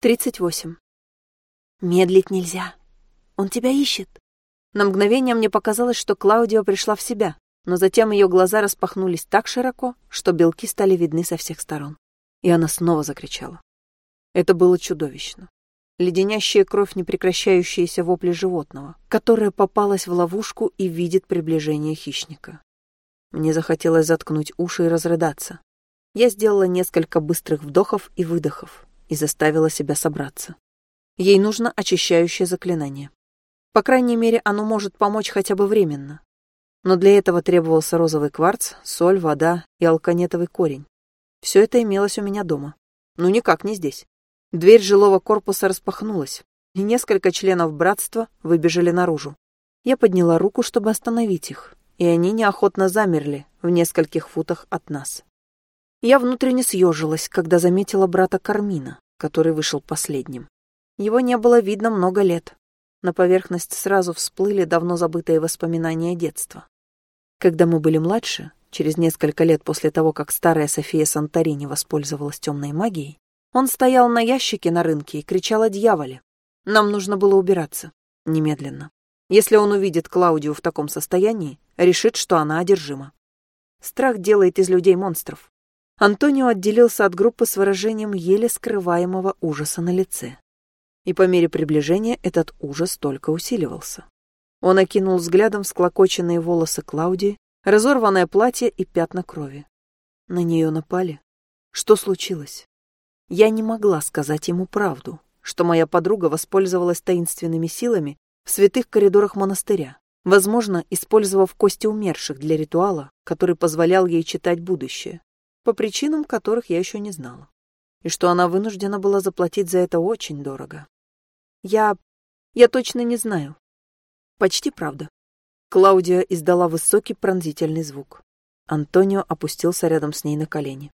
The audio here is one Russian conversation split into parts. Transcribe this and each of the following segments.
38. Медлить нельзя. Он тебя ищет. На мгновение мне показалось, что Клаудио пришла в себя, но затем ее глаза распахнулись так широко, что белки стали видны со всех сторон. И она снова закричала. Это было чудовищно. Леденящая кровь непрекращающиеся вопли животного, которое попалось в ловушку и видит приближение хищника. Мне захотелось заткнуть уши и разрыдаться. Я сделала несколько быстрых вдохов и выдохов, и заставила себя собраться. Ей нужно очищающее заклинание. По крайней мере, оно может помочь хотя бы временно. Но для этого требовался розовый кварц, соль, вода и алканетовый корень. Все это имелось у меня дома. Ну, никак не здесь. Дверь жилого корпуса распахнулась, и несколько членов братства выбежали наружу. Я подняла руку, чтобы остановить их, и они неохотно замерли в нескольких футах от нас. Я внутренне съежилась, когда заметила брата Кармина, который вышел последним. Его не было видно много лет. На поверхность сразу всплыли давно забытые воспоминания детства. Когда мы были младше, через несколько лет после того, как старая София Санторини воспользовалась темной магией, он стоял на ящике на рынке и кричал о дьяволе. Нам нужно было убираться. Немедленно. Если он увидит Клаудию в таком состоянии, решит, что она одержима. Страх делает из людей монстров. Антонио отделился от группы с выражением еле скрываемого ужаса на лице. И по мере приближения этот ужас только усиливался. Он окинул взглядом склокоченные волосы Клаудии, разорванное платье и пятна крови. На нее напали. Что случилось? Я не могла сказать ему правду, что моя подруга воспользовалась таинственными силами в святых коридорах монастыря, возможно, использовав кости умерших для ритуала, который позволял ей читать будущее по причинам которых я еще не знала, и что она вынуждена была заплатить за это очень дорого. Я... я точно не знаю. Почти правда. Клаудия издала высокий пронзительный звук. Антонио опустился рядом с ней на колени.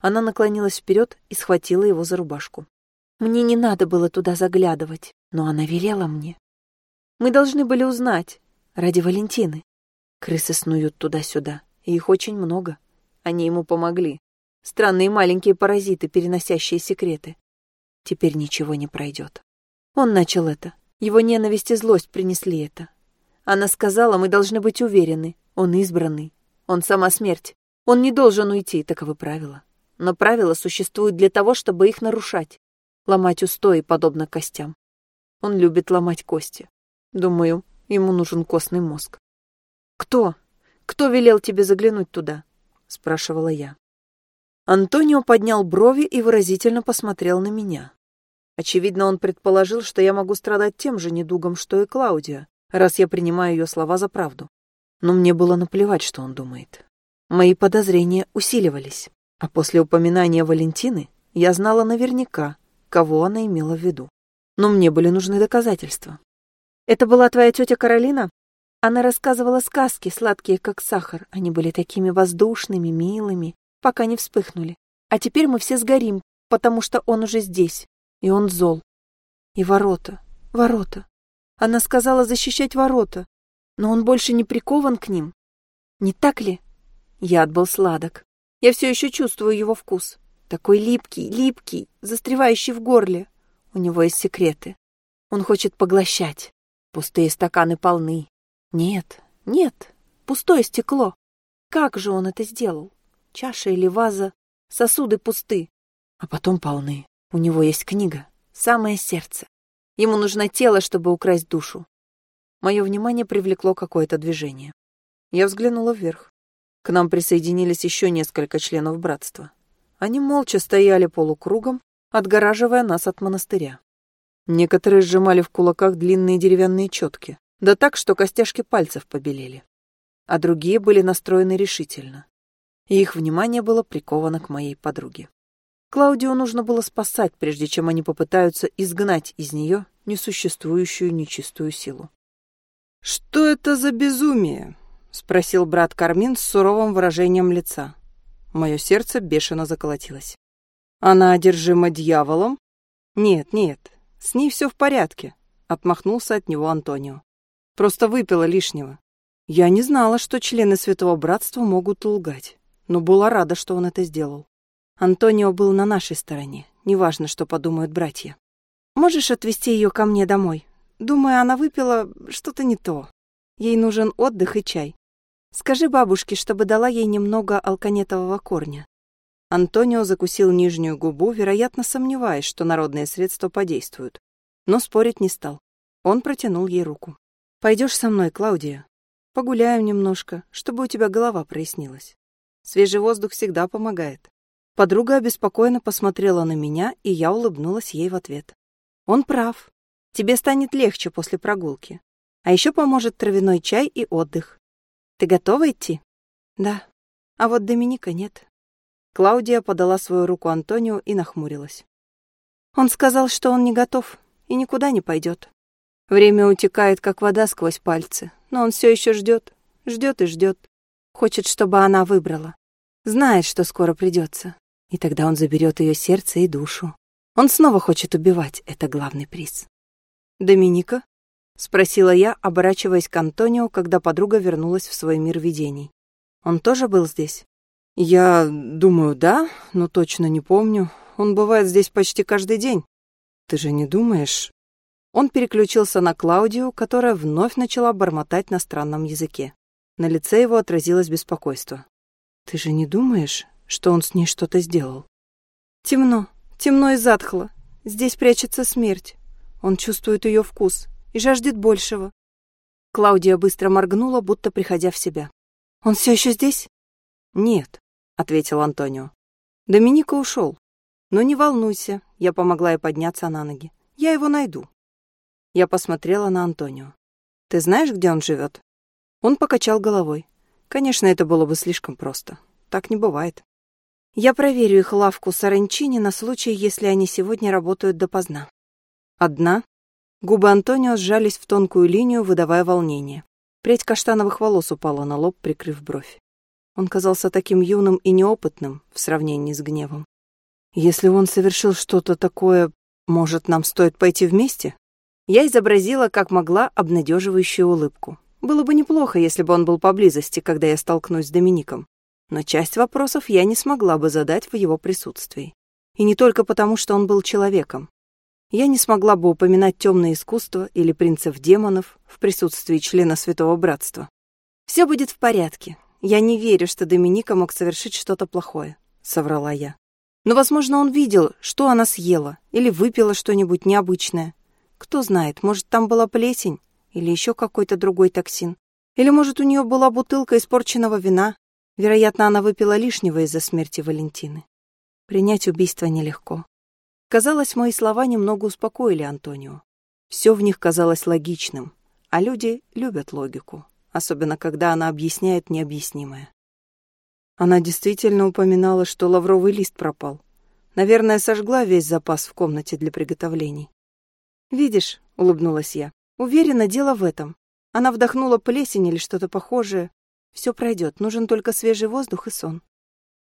Она наклонилась вперед и схватила его за рубашку. Мне не надо было туда заглядывать, но она велела мне. Мы должны были узнать, ради Валентины. Крысы снуют туда-сюда, и их очень много. Они ему помогли. Странные маленькие паразиты, переносящие секреты. Теперь ничего не пройдет. Он начал это. Его ненависть и злость принесли это. Она сказала, мы должны быть уверены. Он избранный. Он сама смерть. Он не должен уйти, таковы правила. Но правила существуют для того, чтобы их нарушать. Ломать устои, подобно костям. Он любит ломать кости. Думаю, ему нужен костный мозг. Кто? Кто велел тебе заглянуть туда? Спрашивала я. Антонио поднял брови и выразительно посмотрел на меня. Очевидно, он предположил, что я могу страдать тем же недугом, что и Клаудия, раз я принимаю ее слова за правду. Но мне было наплевать, что он думает. Мои подозрения усиливались, а после упоминания Валентины я знала наверняка, кого она имела в виду. Но мне были нужны доказательства. «Это была твоя тетя Каролина?» Она рассказывала сказки, сладкие как сахар. Они были такими воздушными, милыми, пока не вспыхнули. А теперь мы все сгорим, потому что он уже здесь, и он зол. И ворота, ворота. Она сказала защищать ворота, но он больше не прикован к ним. Не так ли? Яд был сладок. Я все еще чувствую его вкус. Такой липкий, липкий, застревающий в горле. У него есть секреты. Он хочет поглощать. Пустые стаканы полны, нет, нет, пустое стекло. Как же он это сделал? Чаша или ваза, сосуды пусты, а потом полны. У него есть книга, самое сердце. Ему нужно тело, чтобы украсть душу. Мое внимание привлекло какое-то движение. Я взглянула вверх. К нам присоединились еще несколько членов братства. Они молча стояли полукругом, отгораживая нас от монастыря. Некоторые сжимали в кулаках длинные деревянные четки, да так, что костяшки пальцев побелели. А другие были настроены решительно. И их внимание было приковано к моей подруге. Клаудио нужно было спасать, прежде чем они попытаются изгнать из нее несуществующую нечистую силу. «Что это за безумие?» — спросил брат Кармин с суровым выражением лица. Мое сердце бешено заколотилось. «Она одержима дьяволом?» «Нет, нет, с ней все в порядке», — отмахнулся от него Антонио. Просто выпила лишнего. Я не знала, что члены Святого Братства могут лгать, но была рада, что он это сделал. Антонио был на нашей стороне, неважно, что подумают братья. Можешь отвезти ее ко мне домой? Думаю, она выпила что-то не то. Ей нужен отдых и чай. Скажи бабушке, чтобы дала ей немного алканетового корня. Антонио закусил нижнюю губу, вероятно, сомневаясь, что народные средства подействуют. Но спорить не стал. Он протянул ей руку. Пойдешь со мной, Клаудия? Погуляем немножко, чтобы у тебя голова прояснилась. Свежий воздух всегда помогает. Подруга обеспокоенно посмотрела на меня, и я улыбнулась ей в ответ. Он прав. Тебе станет легче после прогулки. А еще поможет травяной чай и отдых. Ты готова идти? Да. А вот Доминика нет. Клаудия подала свою руку Антонио и нахмурилась. Он сказал, что он не готов и никуда не пойдет. Время утекает, как вода сквозь пальцы, но он все еще ждет, ждет и ждет. Хочет, чтобы она выбрала. Знает, что скоро придется. И тогда он заберет ее сердце и душу. Он снова хочет убивать, это главный приз. «Доминика?» — спросила я, оборачиваясь к Антонио, когда подруга вернулась в свой мир видений. «Он тоже был здесь?» «Я думаю, да, но точно не помню. Он бывает здесь почти каждый день. Ты же не думаешь?» Он переключился на Клаудию, которая вновь начала бормотать на странном языке. На лице его отразилось беспокойство. «Ты же не думаешь, что он с ней что-то сделал?» «Темно, темно и затхло. Здесь прячется смерть. Он чувствует ее вкус и жаждет большего». Клаудия быстро моргнула, будто приходя в себя. «Он все еще здесь?» «Нет», — ответил Антонио. «Доминика ушел. Но не волнуйся, я помогла ей подняться на ноги. Я его найду». Я посмотрела на Антонио. «Ты знаешь, где он живет?» Он покачал головой. Конечно, это было бы слишком просто. Так не бывает. Я проверю их лавку Саранчини на случай, если они сегодня работают допоздна. Одна. Губы Антонио сжались в тонкую линию, выдавая волнение. Прядь каштановых волос упала на лоб, прикрыв бровь. Он казался таким юным и неопытным в сравнении с гневом. «Если он совершил что-то такое, может, нам стоит пойти вместе?» Я изобразила, как могла, обнадеживающую улыбку. Было бы неплохо, если бы он был поблизости, когда я столкнусь с Домиником. Но часть вопросов я не смогла бы задать в его присутствии. И не только потому, что он был человеком. Я не смогла бы упоминать темное искусство или принцев-демонов в присутствии члена Святого Братства. «Все будет в порядке. Я не верю, что Доминика мог совершить что-то плохое», — соврала я. «Но, возможно, он видел, что она съела или выпила что-нибудь необычное. Кто знает, может, там была плесень или еще какой-то другой токсин. Или, может, у нее была бутылка испорченного вина. Вероятно, она выпила лишнего из-за смерти Валентины. Принять убийство нелегко. Казалось, мои слова немного успокоили Антонио. Все в них казалось логичным, а люди любят логику, особенно когда она объясняет необъяснимое. Она действительно упоминала, что лавровый лист пропал. Наверное, сожгла весь запас в комнате для приготовлений. «Видишь», — улыбнулась я, — «уверена, дело в этом. Она вдохнула плесень или что-то похожее. Все пройдет, нужен только свежий воздух и сон».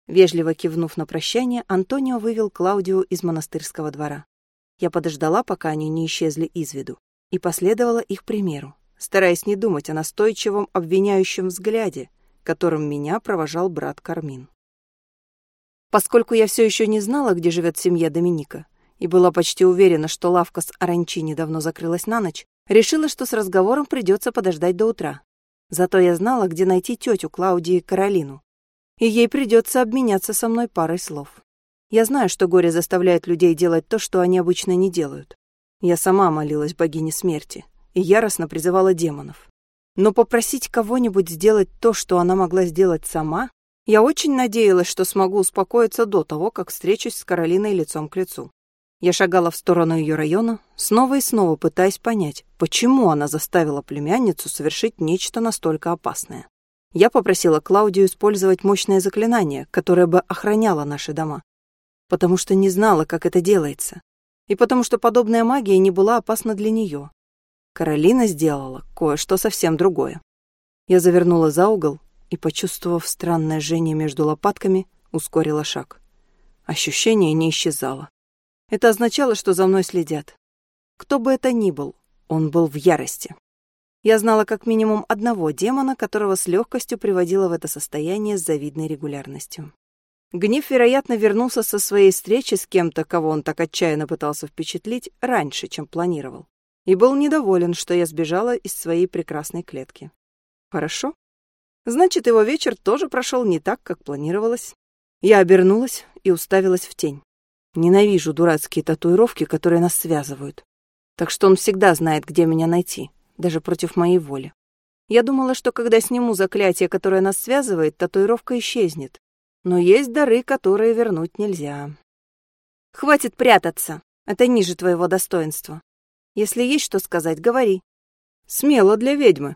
Вежливо кивнув на прощание, Антонио вывел Клаудию из монастырского двора. Я подождала, пока они не исчезли из виду, и последовала их примеру, стараясь не думать о настойчивом обвиняющем взгляде, которым меня провожал брат Кармин. Поскольку я все еще не знала, где живет семья Доминика, и была почти уверена, что лавка с оранчини давно закрылась на ночь, решила, что с разговором придется подождать до утра. Зато я знала, где найти тетю Клаудии Каролину, и ей придется обменяться со мной парой слов. Я знаю, что горе заставляет людей делать то, что они обычно не делают. Я сама молилась богине смерти и яростно призывала демонов. Но попросить кого-нибудь сделать то, что она могла сделать сама, я очень надеялась, что смогу успокоиться до того, как встречусь с Каролиной лицом к лицу. Я шагала в сторону ее района, снова и снова пытаясь понять, почему она заставила племянницу совершить нечто настолько опасное. Я попросила Клаудию использовать мощное заклинание, которое бы охраняло наши дома, потому что не знала, как это делается, и потому что подобная магия не была опасна для нее. Каролина сделала кое-что совсем другое. Я завернула за угол и, почувствовав странное жжение между лопатками, ускорила шаг. Ощущение не исчезало. Это означало, что за мной следят. Кто бы это ни был, он был в ярости. Я знала как минимум одного демона, которого с легкостью приводила в это состояние с завидной регулярностью. Гнев, вероятно, вернулся со своей встречи с кем-то, кого он так отчаянно пытался впечатлить, раньше, чем планировал, и был недоволен, что я сбежала из своей прекрасной клетки. Хорошо. Значит, его вечер тоже прошел не так, как планировалось. Я обернулась и уставилась в тень. Ненавижу дурацкие татуировки, которые нас связывают. Так что он всегда знает, где меня найти, даже против моей воли. Я думала, что когда сниму заклятие, которое нас связывает, татуировка исчезнет. Но есть дары, которые вернуть нельзя. Хватит прятаться. Это ниже твоего достоинства. Если есть что сказать, говори. Смело для ведьмы.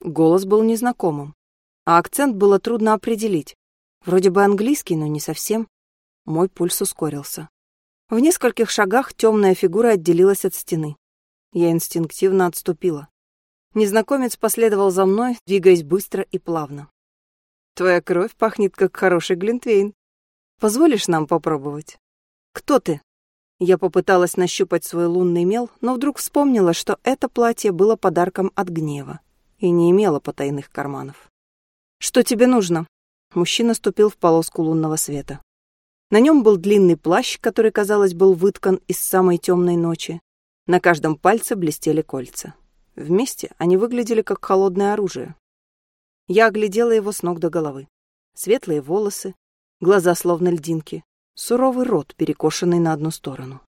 Голос был незнакомым, а акцент было трудно определить. Вроде бы английский, но не совсем. Мой пульс ускорился. В нескольких шагах темная фигура отделилась от стены. Я инстинктивно отступила. Незнакомец последовал за мной, двигаясь быстро и плавно. Твоя кровь пахнет, как хороший глинтвейн. Позволишь нам попробовать? Кто ты? Я попыталась нащупать свой лунный мел, но вдруг вспомнила, что это платье было подарком от гнева и не имело потайных карманов. Что тебе нужно? Мужчина ступил в полоску лунного света. На нем был длинный плащ, который, казалось, был выткан из самой темной ночи. На каждом пальце блестели кольца. Вместе они выглядели как холодное оружие. Я оглядела его с ног до головы. Светлые волосы, глаза словно льдинки, суровый рот, перекошенный на одну сторону.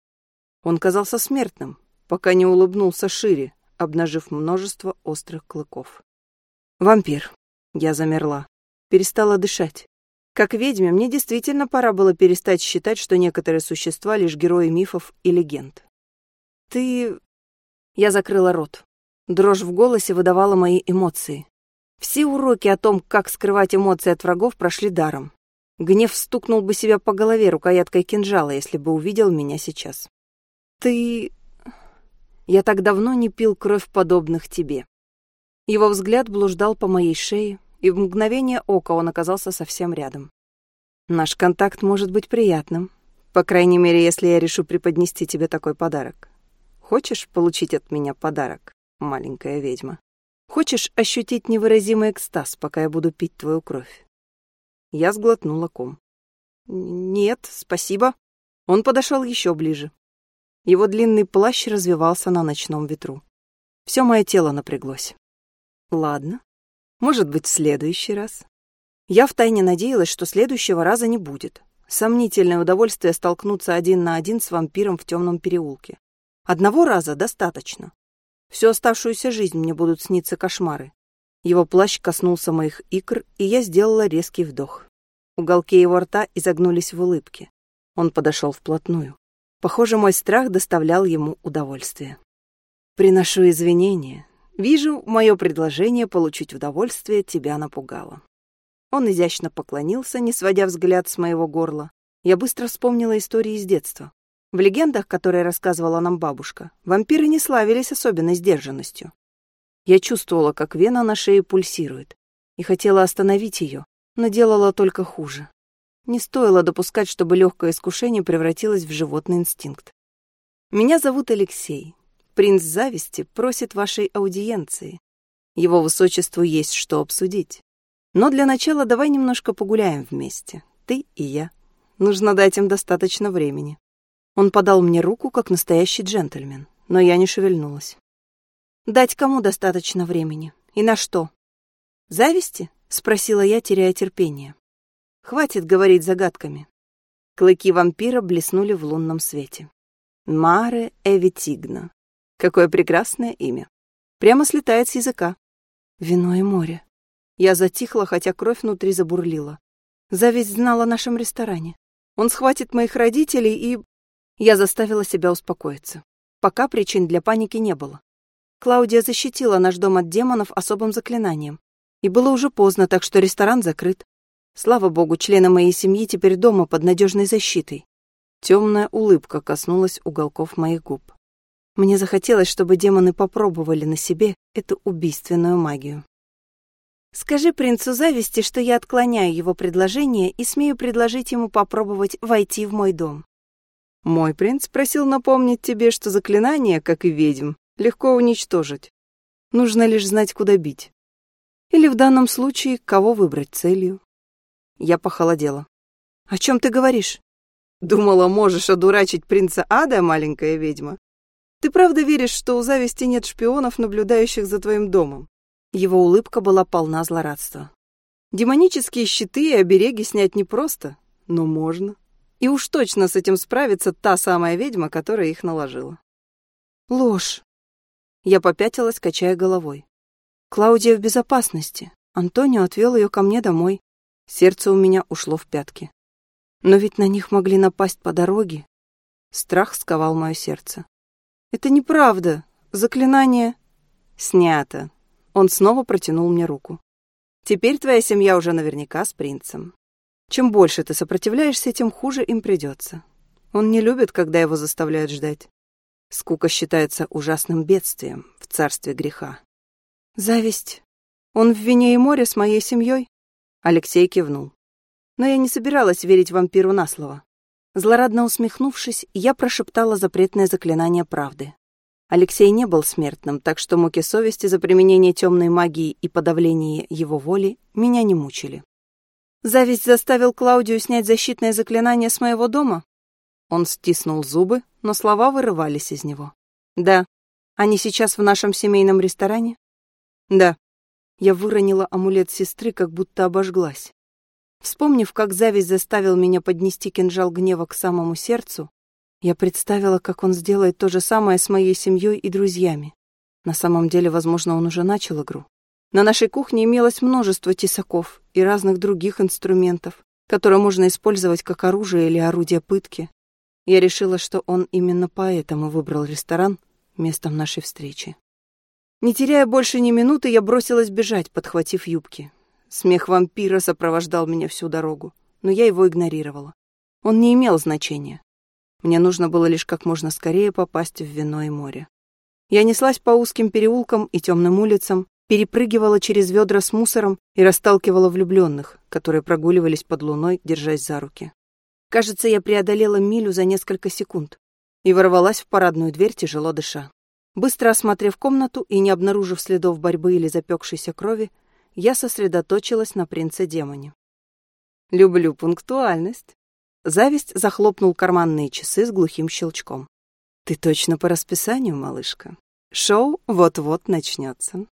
Он казался смертным, пока не улыбнулся шире, обнажив множество острых клыков. Вампир. Я замерла. Перестала дышать. Как ведьме, мне действительно пора было перестать считать, что некоторые существа — лишь герои мифов и легенд. Ты... Я закрыла рот. Дрожь в голосе выдавала мои эмоции. Все уроки о том, как скрывать эмоции от врагов, прошли даром. Гнев стукнул бы себя по голове рукояткой кинжала, если бы увидел меня сейчас. «Ты...» «Я так давно не пил кровь подобных тебе». Его взгляд блуждал по моей шее, и в мгновение ока он оказался совсем рядом. «Наш контакт может быть приятным, по крайней мере, если я решу преподнести тебе такой подарок. Хочешь получить от меня подарок, маленькая ведьма?» Хочешь ощутить невыразимый экстаз, пока я буду пить твою кровь?» Я сглотнула ком. «Нет, спасибо». Он подошел еще ближе. Его длинный плащ развивался на ночном ветру. Все мое тело напряглось. Ладно, может быть, в следующий раз. Я втайне надеялась, что следующего раза не будет. Сомнительное удовольствие столкнуться один на один с вампиром в темном переулке. Одного раза достаточно. Всю оставшуюся жизнь мне будут сниться кошмары. Его плащ коснулся моих икр, и я сделала резкий вдох. Уголки его рта изогнулись в улыбке. Он подошел вплотную. Похоже, мой страх доставлял ему удовольствие. «Приношу извинения. Вижу, мое предложение получить удовольствие тебя напугало». Он изящно поклонился, не сводя взгляд с моего горла. Я быстро вспомнила истории из детства. В легендах, которые рассказывала нам бабушка, вампиры не славились особенной сдержанностью. Я чувствовала, как вена на шее пульсирует, и хотела остановить ее, но делала только хуже. Не стоило допускать, чтобы легкое искушение превратилось в животный инстинкт. «Меня зовут Алексей. Принц зависти просит вашей аудиенции. Его высочеству есть что обсудить. Но для начала давай немножко погуляем вместе, ты и я. Нужно дать им достаточно времени». Он подал мне руку, как настоящий джентльмен, но я не шевельнулась. «Дать кому достаточно времени? И на что?» «Зависти?» — спросила я, теряя терпение. «Хватит говорить загадками». Клыки вампира блеснули в лунном свете. Маре Эвитигна. Какое прекрасное имя. Прямо слетает с языка. Вино и море. Я затихла, хотя кровь внутри забурлила. Зависть знала о нашем ресторане. Он схватит моих родителей и... Я заставила себя успокоиться. Пока причин для паники не было. Клаудия защитила наш дом от демонов особым заклинанием. И было уже поздно, так что ресторан закрыт. Слава богу, члены моей семьи теперь дома под надежной защитой. Темная улыбка коснулась уголков моих губ. Мне захотелось, чтобы демоны попробовали на себе эту убийственную магию. Скажи принцу зависти, что я отклоняю его предложение и смею предложить ему попробовать войти в мой дом. Мой принц просил напомнить тебе, что заклинание, как и ведьм, легко уничтожить. Нужно лишь знать, куда бить. Или в данном случае, кого выбрать целью. Я похолодела. О чем ты говоришь? Думала, можешь одурачить принца Ада, маленькая ведьма? Ты правда веришь, что у зависти нет шпионов, наблюдающих за твоим домом? Его улыбка была полна злорадства. Демонические щиты и обереги снять непросто, но можно. И уж точно с этим справится та самая ведьма, которая их наложила. Ложь. Я попятилась, качая головой. Клаудия в безопасности. Антонио отвел ее ко мне домой. Сердце у меня ушло в пятки. Но ведь на них могли напасть по дороге. Страх сковал мое сердце. Это неправда. Заклинание снято. Он снова протянул мне руку. Теперь твоя семья уже наверняка с принцем. Чем больше ты сопротивляешься, тем хуже им придется. Он не любит, когда его заставляют ждать. Скука считается ужасным бедствием в царстве греха. Зависть. Он в вине и море с моей семьей? Алексей кивнул. Но я не собиралась верить вампиру на слово. Злорадно усмехнувшись, я прошептала запретное заклинание правды. Алексей не был смертным, так что муки совести за применение темной магии и подавление его воли меня не мучили. Зависть заставил Клаудию снять защитное заклинание с моего дома? Он стиснул зубы, но слова вырывались из него. Да. Они сейчас в нашем семейном ресторане? Да. Я выронила амулет сестры, как будто обожглась. Вспомнив, как зависть заставил меня поднести кинжал гнева к самому сердцу, я представила, как он сделает то же самое с моей семьей и друзьями. На самом деле, возможно, он уже начал игру. На нашей кухне имелось множество тесаков и разных других инструментов, которые можно использовать как оружие или орудие пытки. Я решила, что он именно поэтому выбрал ресторан местом нашей встречи. Не теряя больше ни минуты, я бросилась бежать, подхватив юбки. Смех вампира сопровождал меня всю дорогу, но я его игнорировала. Он не имел значения. Мне нужно было лишь как можно скорее попасть в вино и море. Я неслась по узким переулкам и темным улицам, перепрыгивала через ведра с мусором и расталкивала влюбленных, которые прогуливались под луной, держась за руки. Кажется, я преодолела милю за несколько секунд и ворвалась в парадную дверь, тяжело дыша. Быстро осмотрев комнату и не обнаружив следов борьбы или запекшейся крови, я сосредоточилась на принце-демоне. «Люблю пунктуальность». Зависть захлопнул карманные часы с глухим щелчком. «Ты точно по расписанию, малышка. Шоу вот-вот начнется».